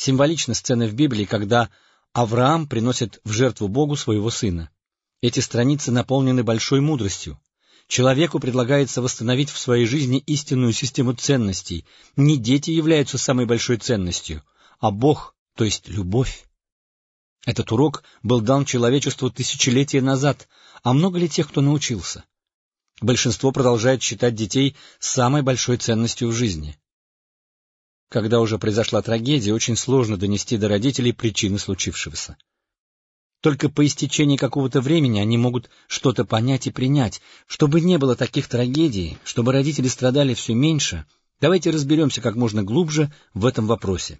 Символична сцена в Библии, когда Авраам приносит в жертву Богу своего сына. Эти страницы наполнены большой мудростью. Человеку предлагается восстановить в своей жизни истинную систему ценностей. Не дети являются самой большой ценностью, а Бог, то есть любовь. Этот урок был дан человечеству тысячелетия назад, а много ли тех, кто научился? Большинство продолжает считать детей самой большой ценностью в жизни. Когда уже произошла трагедия, очень сложно донести до родителей причины случившегося. Только по истечении какого-то времени они могут что-то понять и принять. Чтобы не было таких трагедий, чтобы родители страдали все меньше, давайте разберемся как можно глубже в этом вопросе.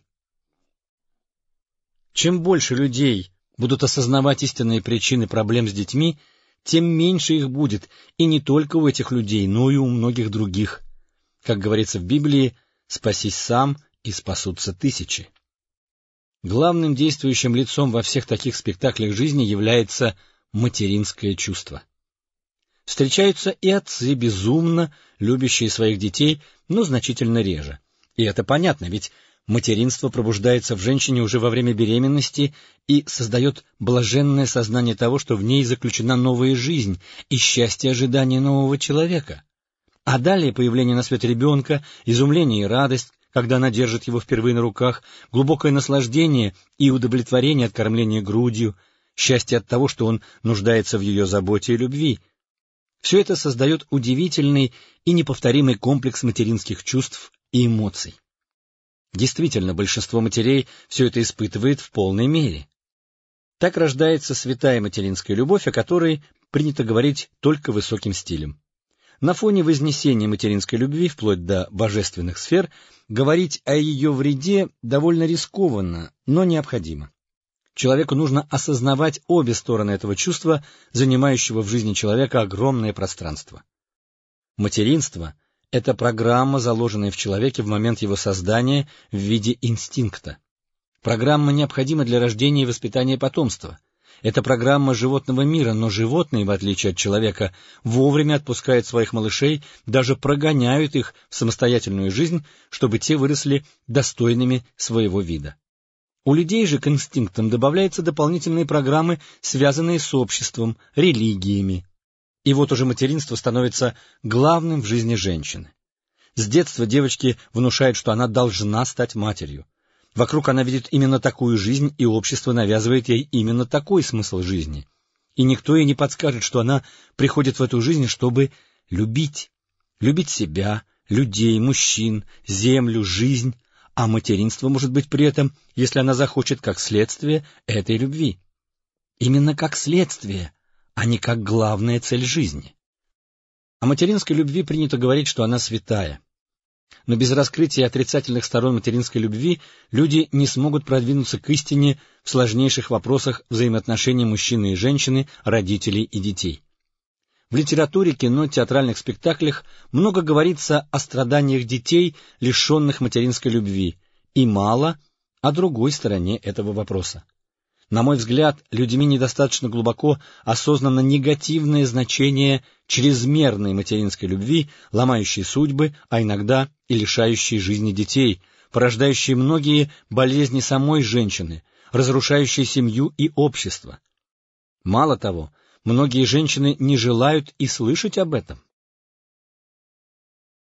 Чем больше людей будут осознавать истинные причины проблем с детьми, тем меньше их будет, и не только у этих людей, но и у многих других. Как говорится в Библии, «спасись сам, и спасутся тысячи». Главным действующим лицом во всех таких спектаклях жизни является материнское чувство. Встречаются и отцы, безумно любящие своих детей, но значительно реже. И это понятно, ведь материнство пробуждается в женщине уже во время беременности и создает блаженное сознание того, что в ней заключена новая жизнь и счастье ожидания нового человека. А далее появление на свет ребенка, изумление и радость, когда она держит его впервые на руках, глубокое наслаждение и удовлетворение от кормления грудью, счастье от того, что он нуждается в ее заботе и любви. Все это создает удивительный и неповторимый комплекс материнских чувств и эмоций. Действительно, большинство матерей все это испытывает в полной мере. Так рождается святая материнская любовь, о которой принято говорить только высоким стилем. На фоне вознесения материнской любви вплоть до божественных сфер говорить о ее вреде довольно рискованно, но необходимо. Человеку нужно осознавать обе стороны этого чувства, занимающего в жизни человека огромное пространство. Материнство — это программа, заложенная в человеке в момент его создания в виде инстинкта. Программа необходима для рождения и воспитания потомства — это программа животного мира, но животные, в отличие от человека, вовремя отпускают своих малышей, даже прогоняют их в самостоятельную жизнь, чтобы те выросли достойными своего вида. У людей же к инстинктам добавляются дополнительные программы, связанные с обществом, религиями. И вот уже материнство становится главным в жизни женщины. С детства девочке внушают, что она должна стать матерью. Вокруг она видит именно такую жизнь, и общество навязывает ей именно такой смысл жизни. И никто ей не подскажет, что она приходит в эту жизнь, чтобы любить. Любить себя, людей, мужчин, землю, жизнь. А материнство может быть при этом, если она захочет, как следствие этой любви. Именно как следствие, а не как главная цель жизни. О материнской любви принято говорить, что она святая. Но без раскрытия отрицательных сторон материнской любви люди не смогут продвинуться к истине в сложнейших вопросах взаимоотношений мужчины и женщины, родителей и детей. В литературе, кино, театральных спектаклях много говорится о страданиях детей, лишенных материнской любви, и мало о другой стороне этого вопроса. На мой взгляд, людьми недостаточно глубоко осознано негативное значение чрезмерной материнской любви, ломающей судьбы, а иногда и лишающей жизни детей, порождающей многие болезни самой женщины, разрушающей семью и общество. Мало того, многие женщины не желают и слышать об этом.